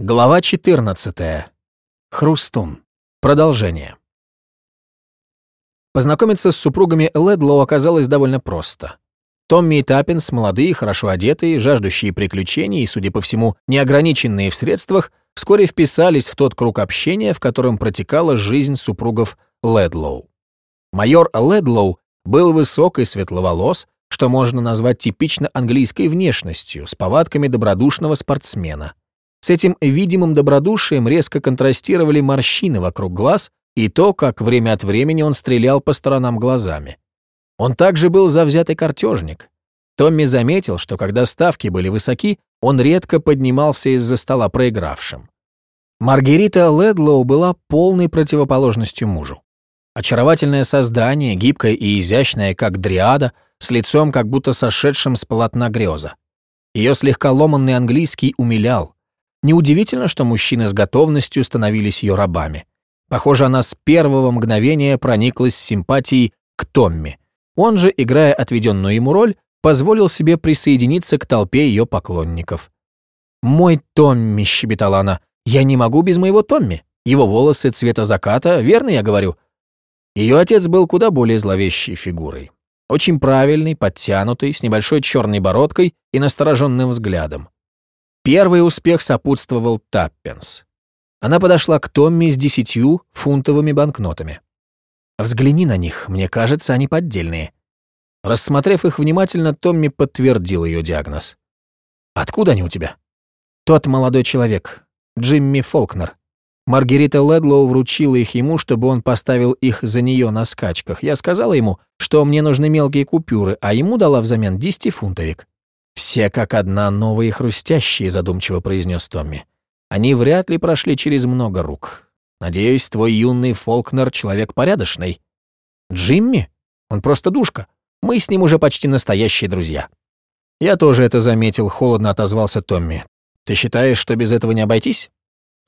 Глава 14. Хрустун. Продолжение. Познакомиться с супругами Ледлоу оказалось довольно просто. Томми и Таппенс, молодые, хорошо одетые, жаждущие приключений и, судя по всему, неограниченные в средствах, вскоре вписались в тот круг общения, в котором протекала жизнь супругов Ледлоу. Майор Ледлоу был высок и светловолос, что можно назвать типично английской внешностью, с повадками добродушного спортсмена. С этим видимым добродушием резко контрастировали морщины вокруг глаз и то, как время от времени он стрелял по сторонам глазами. Он также был завзятый картежник. Томми заметил, что когда ставки были высоки, он редко поднимался из-за стола проигравшим. Маргарита Ледлоу была полной противоположностью мужу. Очаровательное создание, гибкое и изящное, как дриада, с лицом, как будто сошедшим с полотна греза. Ее слегка ломанный английский умилял. Неудивительно, что мужчины с готовностью становились ее рабами. Похоже, она с первого мгновения прониклась симпатией к Томми. Он же, играя отведенную ему роль, позволил себе присоединиться к толпе ее поклонников. «Мой Томми», — щебетала она, — «я не могу без моего Томми. Его волосы цвета заката, верно я говорю?» Ее отец был куда более зловещей фигурой. Очень правильный, подтянутый, с небольшой черной бородкой и настороженным взглядом. Первый успех сопутствовал Таппенс. Она подошла к Томми с десятью фунтовыми банкнотами. «Взгляни на них, мне кажется, они поддельные». Рассмотрев их внимательно, Томми подтвердил ее диагноз. «Откуда они у тебя?» «Тот молодой человек, Джимми Фолкнер. Маргарита Ледлоу вручила их ему, чтобы он поставил их за нее на скачках. Я сказала ему, что мне нужны мелкие купюры, а ему дала взамен десятифунтовик. «Все как одна новые хрустящие», — задумчиво произнес Томми. «Они вряд ли прошли через много рук. Надеюсь, твой юный Фолкнер — человек порядочный». «Джимми? Он просто душка. Мы с ним уже почти настоящие друзья». «Я тоже это заметил», — холодно отозвался Томми. «Ты считаешь, что без этого не обойтись?»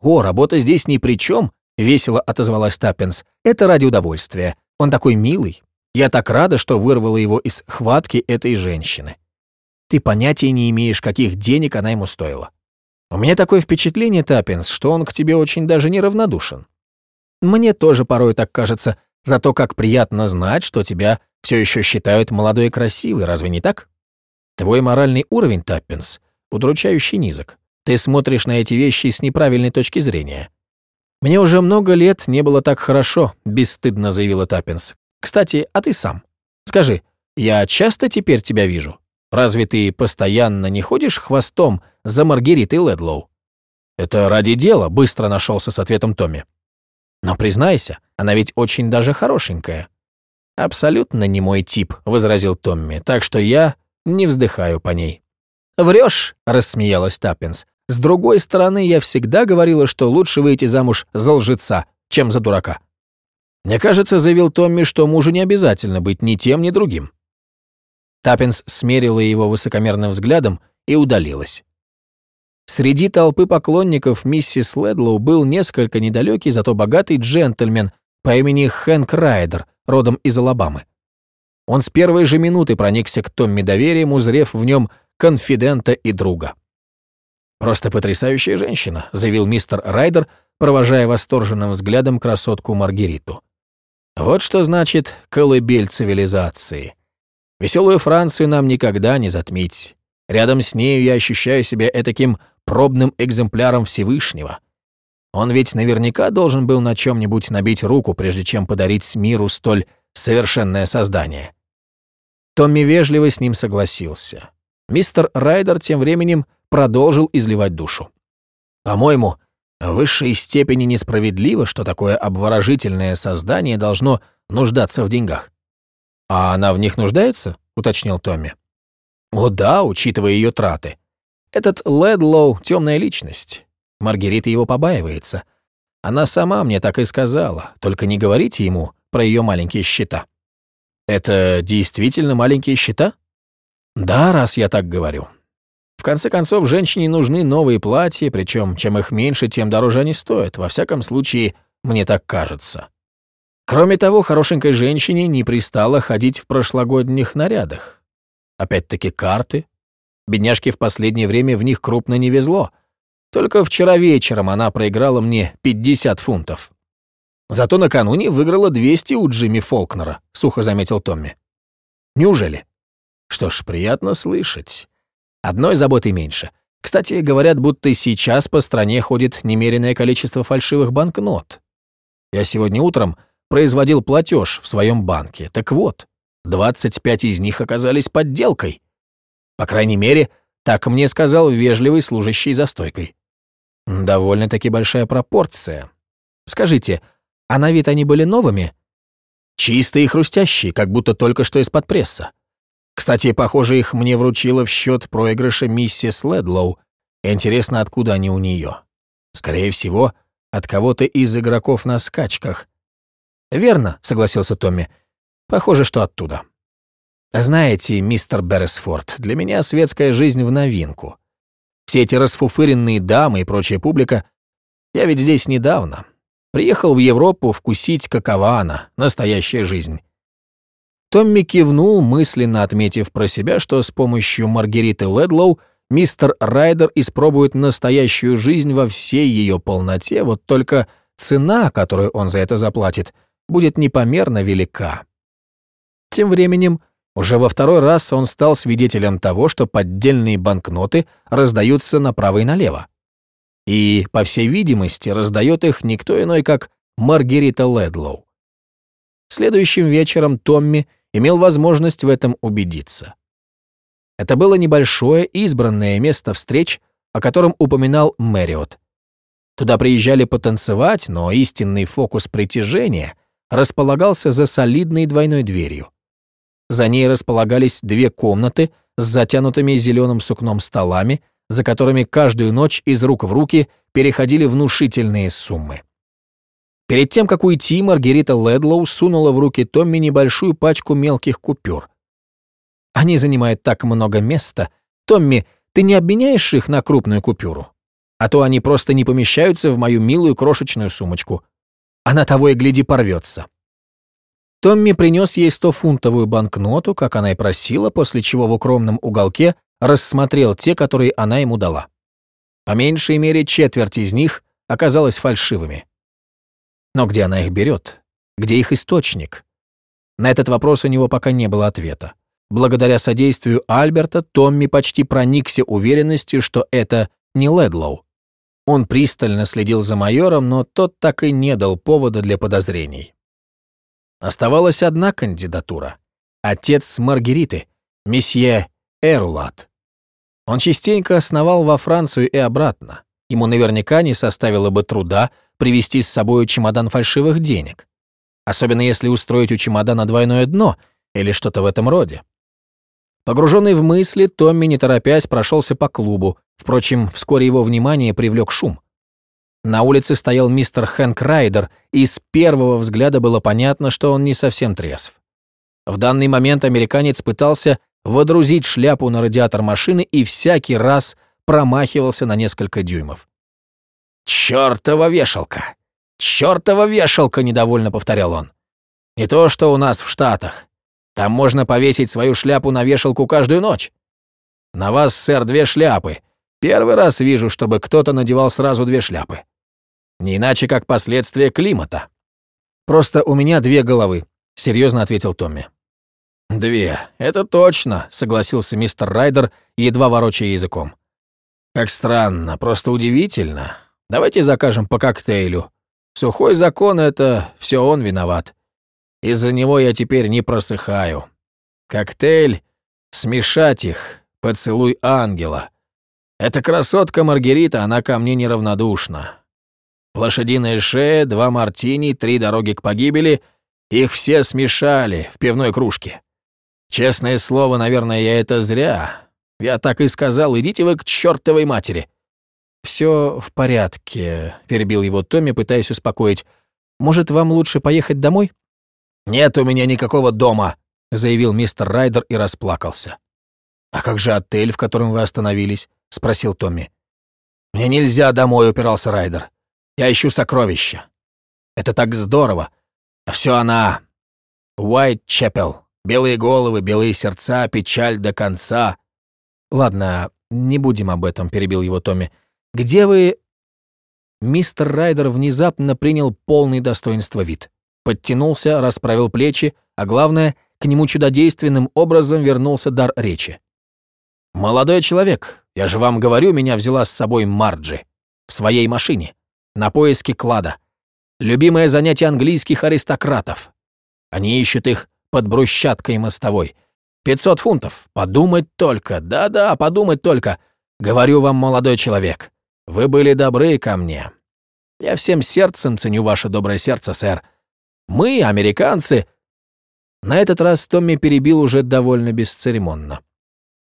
«О, работа здесь ни при чем», — весело отозвалась Таппинс. «Это ради удовольствия. Он такой милый. Я так рада, что вырвала его из хватки этой женщины. Ты понятия не имеешь, каких денег она ему стоила. У меня такое впечатление, Таппинс, что он к тебе очень даже неравнодушен. Мне тоже порой так кажется, зато как приятно знать, что тебя все еще считают молодой и красивой, разве не так? Твой моральный уровень, Таппинс, удручающе низок. Ты смотришь на эти вещи с неправильной точки зрения. Мне уже много лет не было так хорошо, бесстыдно заявила Таппенс. Кстати, а ты сам? Скажи, я часто теперь тебя вижу? Разве ты постоянно не ходишь хвостом за Маргаритой Ледлоу?» «Это ради дела», — быстро нашелся с ответом Томми. «Но признайся, она ведь очень даже хорошенькая». «Абсолютно не мой тип», — возразил Томми, «так что я не вздыхаю по ней». «Врешь», — рассмеялась Таппенс. «С другой стороны, я всегда говорила, что лучше выйти замуж за лжеца, чем за дурака». «Мне кажется», — заявил Томми, что мужу не обязательно быть ни тем, ни другим. Таппенс смерила его высокомерным взглядом и удалилась. Среди толпы поклонников миссис Ледлоу был несколько недалекий, зато богатый джентльмен по имени Хэнк Райдер, родом из Алабамы. Он с первой же минуты проникся к Томми доверием, узрев в нем конфидента и друга. «Просто потрясающая женщина», — заявил мистер Райдер, провожая восторженным взглядом красотку Маргариту. «Вот что значит колыбель цивилизации. Веселую Францию нам никогда не затмить. Рядом с нею я ощущаю себя этаким пробным экземпляром Всевышнего. Он ведь наверняка должен был на чем-нибудь набить руку, прежде чем подарить миру столь совершенное создание. Томми вежливо с ним согласился. Мистер Райдер тем временем продолжил изливать душу. «По-моему, в высшей степени несправедливо, что такое обворожительное создание должно нуждаться в деньгах. «А она в них нуждается?» — уточнил Томми. «О да, учитывая ее траты. Этот Ледлоу — темная личность. Маргарита его побаивается. Она сама мне так и сказала, только не говорите ему про ее маленькие счета». «Это действительно маленькие счета?» «Да, раз я так говорю. В конце концов, женщине нужны новые платья, причем чем их меньше, тем дороже они стоят. Во всяком случае, мне так кажется. Кроме того, хорошенькой женщине не пристало ходить в прошлогодних нарядах. Опять-таки карты. Бедняжке в последнее время в них крупно не везло. Только вчера вечером она проиграла мне 50 фунтов. Зато накануне выиграла 200 у Джимми Фолкнера, сухо заметил Томми. Неужели? Что ж, приятно слышать. Одной заботы меньше. Кстати, говорят, будто сейчас по стране ходит немеренное количество фальшивых банкнот. Я сегодня утром производил платеж в своем банке. Так вот, 25 из них оказались подделкой. По крайней мере, так мне сказал вежливый служащий за стойкой. Довольно-таки большая пропорция. Скажите, а на вид они были новыми? Чистые и хрустящие, как будто только что из-под пресса. Кстати, похоже, их мне вручила в счет проигрыша миссис Ледлоу. Интересно, откуда они у нее. Скорее всего, от кого-то из игроков на скачках. «Верно», — согласился Томми. «Похоже, что оттуда». «Знаете, мистер Берресфорд, для меня светская жизнь в новинку. Все эти расфуфыренные дамы и прочая публика. Я ведь здесь недавно. Приехал в Европу вкусить, какова она, настоящая жизнь. Томми кивнул, мысленно отметив про себя, что с помощью Маргариты Ледлоу мистер Райдер испробует настоящую жизнь во всей ее полноте, вот только цена, которую он за это заплатит, будет непомерно велика. Тем временем уже во второй раз он стал свидетелем того, что поддельные банкноты раздаются направо и налево. И, по всей видимости, раздает их никто иной, как Маргарита Ледлоу. Следующим вечером Томми имел возможность в этом убедиться. Это было небольшое избранное место встреч, о котором упоминал Мэриот. Туда приезжали потанцевать, но истинный фокус притяжения располагался за солидной двойной дверью. За ней располагались две комнаты с затянутыми зеленым сукном столами, за которыми каждую ночь из рук в руки переходили внушительные суммы. Перед тем, как уйти, Маргарита Ледлоу сунула в руки Томми небольшую пачку мелких купюр. «Они занимают так много места. Томми, ты не обменяешь их на крупную купюру? А то они просто не помещаются в мою милую крошечную сумочку. Она того и гляди порвется». Томми принес ей стофунтовую банкноту, как она и просила, после чего в укромном уголке рассмотрел те, которые она ему дала. По меньшей мере четверть из них оказалась фальшивыми. Но где она их берет? Где их источник? На этот вопрос у него пока не было ответа. Благодаря содействию Альберта, Томми почти проникся уверенностью, что это не Ледлоу. Он пристально следил за майором, но тот так и не дал повода для подозрений. Оставалась одна кандидатура. Отец Маргариты, месье Эрулат. Он частенько сновал во Францию и обратно. Ему наверняка не составило бы труда привезти с собой чемодан фальшивых денег. Особенно если устроить у чемодана двойное дно или что-то в этом роде. Погруженный в мысли, Томми, не торопясь, прошелся по клубу. Впрочем, вскоре его внимание привлек шум. На улице стоял мистер Хэнк Райдер, и с первого взгляда было понятно, что он не совсем трезв. В данный момент американец пытался водрузить шляпу на радиатор машины и всякий раз промахивался на несколько дюймов. «Чёртова вешалка! Чёртова вешалка!» — недовольно повторял он. «Не то, что у нас в Штатах. Там можно повесить свою шляпу на вешалку каждую ночь. На вас, сэр, две шляпы. Первый раз вижу, чтобы кто-то надевал сразу две шляпы. Не иначе, как последствия климата. Просто у меня две головы, серьезно ответил Томми. Две, это точно, согласился мистер Райдер, едва ворочая языком. Как странно, просто удивительно. Давайте закажем по коктейлю. Сухой закон — это все он виноват. Из-за него я теперь не просыхаю. Коктейль, смешать их, поцелуй ангела. Эта красотка Маргарита, она ко мне неравнодушна. Лошадиная шея, два мартини, три дороги к погибели. Их все смешали в пивной кружке. Честное слово, наверное, я это зря. Я так и сказал, идите вы к чертовой матери. Все в порядке, перебил его Томми, пытаясь успокоить. Может, вам лучше поехать домой? Нет у меня никакого дома, заявил мистер Райдер и расплакался. А как же отель, в котором вы остановились? спросил Томми. Мне нельзя домой, упирался Райдер. Я ищу сокровища. Это так здорово. А все она... Уайт Чепел. Белые головы, белые сердца, печаль до конца. Ладно, не будем об этом, перебил его Томми. Где вы...» Мистер Райдер внезапно принял полный достоинства вид. Подтянулся, расправил плечи, а главное, к нему чудодейственным образом вернулся дар речи. «Молодой человек, я же вам говорю, меня взяла с собой Марджи. В своей машине. На поиски клада. Любимое занятие английских аристократов. Они ищут их под брусчаткой мостовой. Пятьсот фунтов. Подумать только. Да-да, подумать только. Говорю вам, молодой человек, вы были добры ко мне. Я всем сердцем ценю ваше доброе сердце, сэр. Мы, американцы...» На этот раз Томми перебил уже довольно бесцеремонно.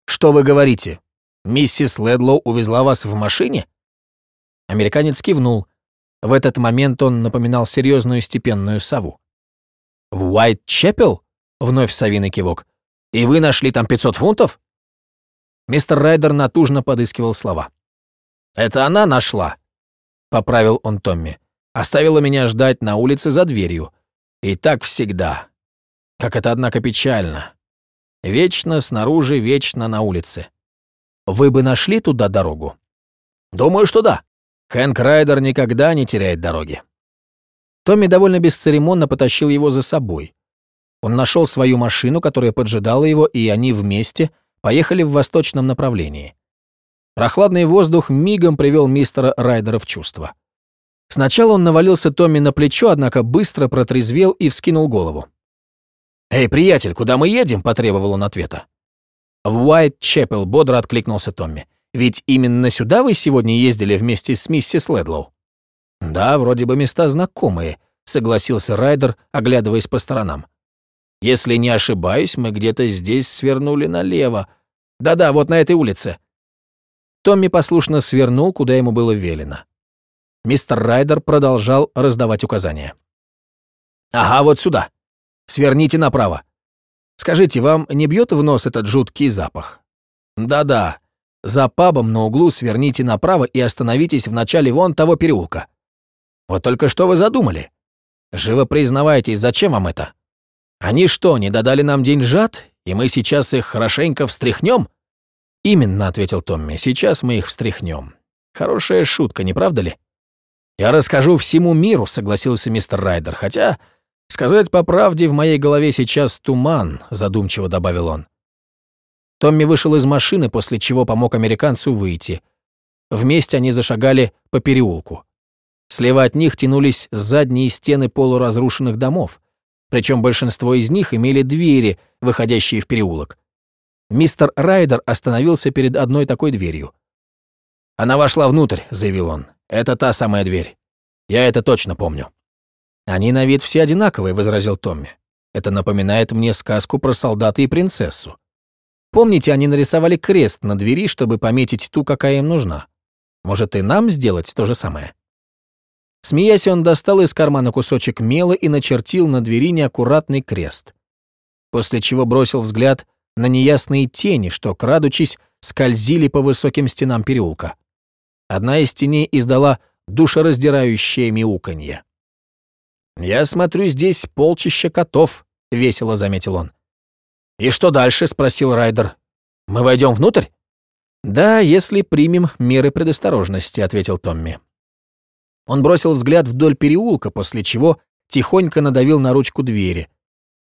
«Что вы говорите? Миссис Ледлоу увезла вас в машине?» Американец кивнул. В этот момент он напоминал серьезную степенную сову. «В Уайт-Чепел?» — вновь совиный кивок. «И вы нашли там 500 фунтов?» Мистер Райдер натужно подыскивал слова. «Это она нашла», — поправил он Томми. «Оставила меня ждать на улице за дверью. И так всегда. Как это, однако, печально. Вечно снаружи, вечно на улице. Вы бы нашли туда дорогу? Думаю, что да. Хэнк Райдер никогда не теряет дороги. Томми довольно бесцеремонно потащил его за собой. Он нашел свою машину, которая поджидала его, и они вместе поехали в восточном направлении. Прохладный воздух мигом привел мистера Райдера в чувство. Сначала он навалился Томми на плечо, однако быстро протрезвел и вскинул голову. «Эй, приятель, куда мы едем?» – потребовал он ответа. «В Уайт-Чепел», – бодро откликнулся Томми. «Ведь именно сюда вы сегодня ездили вместе с миссис Ледлоу?» «Да, вроде бы места знакомые», – согласился Райдер, оглядываясь по сторонам. «Если не ошибаюсь, мы где-то здесь свернули налево. Да-да, вот на этой улице». Томми послушно свернул, куда ему было велено. Мистер Райдер продолжал раздавать указания. «Ага, вот сюда. Сверните направо. Скажите, вам не бьет в нос этот жуткий запах? Да-да. За пабом на углу сверните направо и остановитесь в начале вон того переулка. Вот только что вы задумали? Живо признавайтесь, зачем вам это? Они что, не додали нам деньжат, и мы сейчас их хорошенько встряхнем? Именно, ответил Томми, сейчас мы их встряхнем. Хорошая шутка, не правда ли? «Я расскажу всему миру», — согласился мистер Райдер, «хотя, сказать по правде, в моей голове сейчас туман», — задумчиво добавил он. Томми вышел из машины, после чего помог американцу выйти. Вместе они зашагали по переулку. Слева от них тянулись задние стены полуразрушенных домов, причем большинство из них имели двери, выходящие в переулок. Мистер Райдер остановился перед одной такой дверью. «Она вошла внутрь», — заявил он. Это та самая дверь. Я это точно помню». «Они на вид все одинаковые», — возразил Томми. «Это напоминает мне сказку про солдата и принцессу. Помните, они нарисовали крест на двери, чтобы пометить ту, какая им нужна? Может, и нам сделать то же самое?» Смеясь, он достал из кармана кусочек мела и начертил на двери неаккуратный крест. После чего бросил взгляд на неясные тени, что, крадучись, скользили по высоким стенам переулка. Одна из теней издала душераздирающее мяуканье. «Я смотрю, здесь полчища котов», — весело заметил он. «И что дальше?» — спросил Райдер. «Мы войдем внутрь?» «Да, если примем меры предосторожности», — ответил Томми. Он бросил взгляд вдоль переулка, после чего тихонько надавил на ручку двери.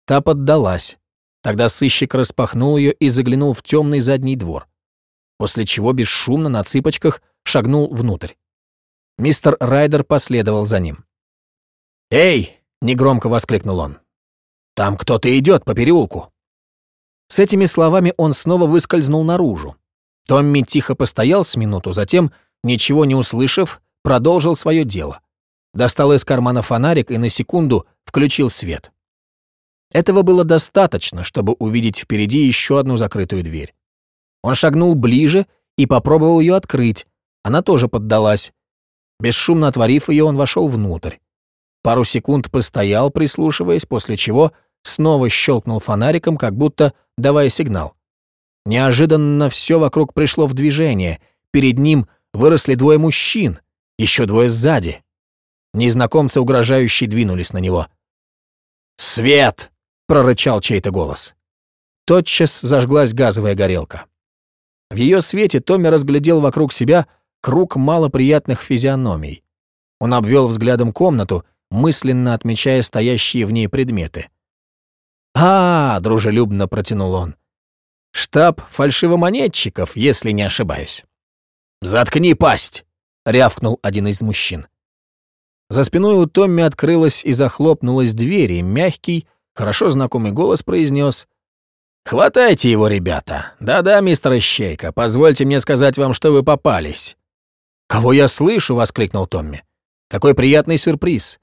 Та поддалась. Тогда сыщик распахнул ее и заглянул в темный задний двор. После чего бесшумно на цыпочках шагнул внутрь. Мистер Райдер последовал за ним. «Эй!» — негромко воскликнул он. «Там кто-то идет по переулку». С этими словами он снова выскользнул наружу. Томми тихо постоял с минуту, затем, ничего не услышав, продолжил свое дело. Достал из кармана фонарик и на секунду включил свет. Этого было достаточно, чтобы увидеть впереди еще одну закрытую дверь. Он шагнул ближе и попробовал ее открыть, она тоже поддалась. Бесшумно отворив ее, он вошел внутрь. Пару секунд постоял, прислушиваясь, после чего снова щелкнул фонариком, как будто давая сигнал. Неожиданно все вокруг пришло в движение. Перед ним выросли двое мужчин, еще двое сзади. Незнакомцы угрожающе двинулись на него. «Свет!» — прорычал чей-то голос. Тотчас зажглась газовая горелка. В ее свете Томми разглядел вокруг себя круг малоприятных физиономий. Он обвел взглядом комнату, мысленно отмечая стоящие в ней предметы. «А, -а, дружелюбно протянул он. «Штаб фальшивомонетчиков, если не ошибаюсь». «Заткни пасть!» — рявкнул один из мужчин. За спиной у Томми открылась и захлопнулась дверь, и мягкий, хорошо знакомый голос произнес «Хватайте его, ребята! Да-да, мистер Ищейка, позвольте мне сказать вам, что вы попались». «Кого я слышу?» — воскликнул Томми. «Какой приятный сюрприз!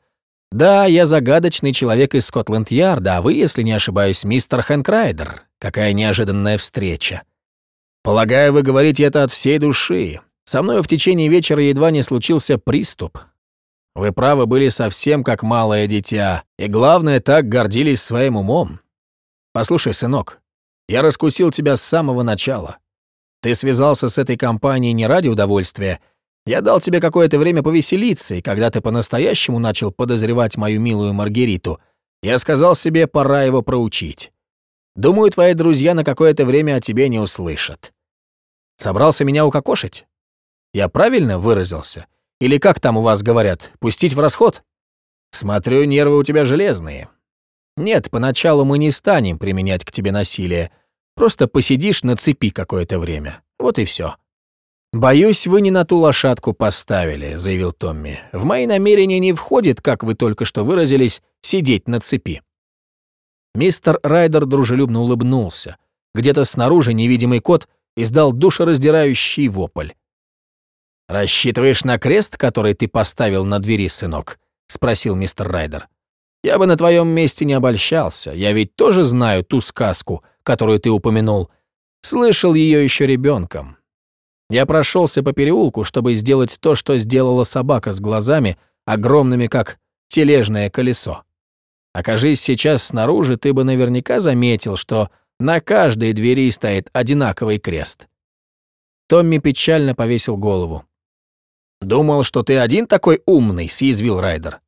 Да, я загадочный человек из Скотланд-Ярда, а вы, если не ошибаюсь, мистер Хэнк Райдер. Какая неожиданная встреча. Полагаю, вы говорите это от всей души. Со мной в течение вечера едва не случился приступ. Вы правы были совсем как малое дитя, и главное, так гордились своим умом. Послушай, сынок, я раскусил тебя с самого начала. Ты связался с этой компанией не ради удовольствия. Я дал тебе какое-то время повеселиться, и когда ты по-настоящему начал подозревать мою милую Маргариту, я сказал себе, пора его проучить. Думаю, твои друзья на какое-то время о тебе не услышат. Собрался меня укокошить? Я правильно выразился? Или как там у вас говорят, пустить в расход? Смотрю, нервы у тебя железные. Нет, поначалу мы не станем применять к тебе насилие. Просто посидишь на цепи какое-то время. Вот и все. «Боюсь, вы не на ту лошадку поставили», — заявил Томми. «В мои намерения не входит, как вы только что выразились, сидеть на цепи». Мистер Райдер дружелюбно улыбнулся. Где-то снаружи невидимый кот издал душераздирающий вопль. «Рассчитываешь на крест, который ты поставил на двери, сынок?» — спросил мистер Райдер. «Я бы на твоем месте не обольщался. Я ведь тоже знаю ту сказку, которую ты упомянул. Слышал ее еще ребенком. Я прошелся по переулку, чтобы сделать то, что сделала собака с глазами, огромными, как тележное колесо. Окажись сейчас снаружи, ты бы наверняка заметил, что на каждой двери стоит одинаковый крест. Томми печально повесил голову. «Думал, что ты один такой умный», — съязвил Райдер.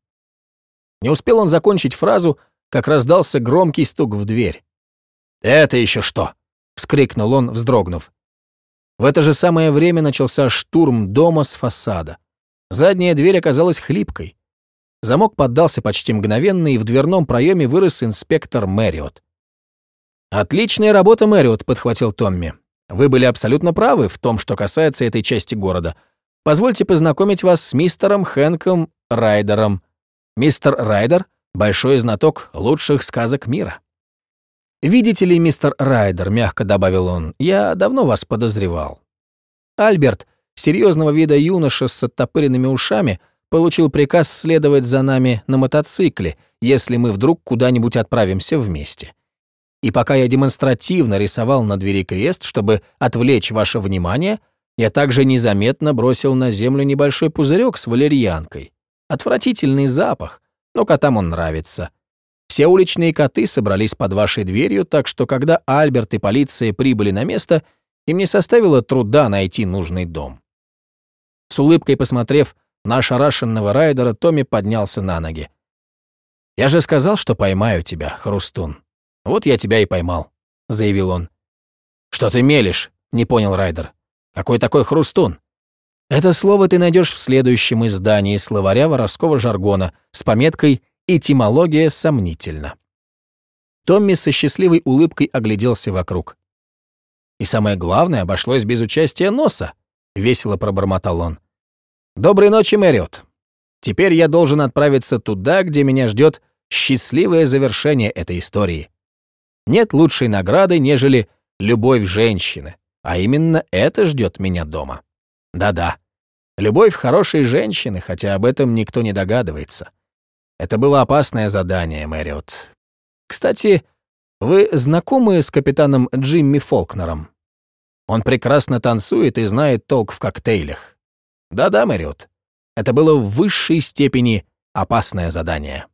Не успел он закончить фразу, как раздался громкий стук в дверь. «Это еще что?» — вскрикнул он, вздрогнув. В это же самое время начался штурм дома с фасада. Задняя дверь оказалась хлипкой. Замок поддался почти мгновенно, и в дверном проеме вырос инспектор Мэриот. «Отличная работа, Мэриот», — подхватил Томми. «Вы были абсолютно правы в том, что касается этой части города. Позвольте познакомить вас с мистером Хэнком Райдером. Мистер Райдер — большой знаток лучших сказок мира». «Видите ли, мистер Райдер», — мягко добавил он, — «я давно вас подозревал». Альберт, серьезного вида юноша с оттопыренными ушами, получил приказ следовать за нами на мотоцикле, если мы вдруг куда-нибудь отправимся вместе. И пока я демонстративно рисовал на двери крест, чтобы отвлечь ваше внимание, я также незаметно бросил на землю небольшой пузырек с валерьянкой. Отвратительный запах, но котам он нравится. Все уличные коты собрались под вашей дверью, так что когда Альберт и полиция прибыли на место, им не составило труда найти нужный дом. С улыбкой посмотрев на ошарашенного райдера, Томми поднялся на ноги. «Я же сказал, что поймаю тебя, Хрустун. Вот я тебя и поймал», — заявил он. «Что ты мелешь?» — не понял райдер. «Какой такой Хрустун?» Это слово ты найдешь в следующем издании словаря воровского жаргона с пометкой Этимология сомнительна. Томми со счастливой улыбкой огляделся вокруг. И самое главное, обошлось без участия носа, весело пробормотал он. Доброй ночи, Мэриот. Теперь я должен отправиться туда, где меня ждет счастливое завершение этой истории. Нет лучшей награды, нежели любовь женщины, а именно это ждет меня дома. Да-да, любовь хорошей женщины, хотя об этом никто не догадывается. Это было опасное задание, Мэриот. Кстати, вы знакомы с капитаном Джимми Фолкнером? Он прекрасно танцует и знает толк в коктейлях. Да-да, Мэриот. Это было в высшей степени опасное задание.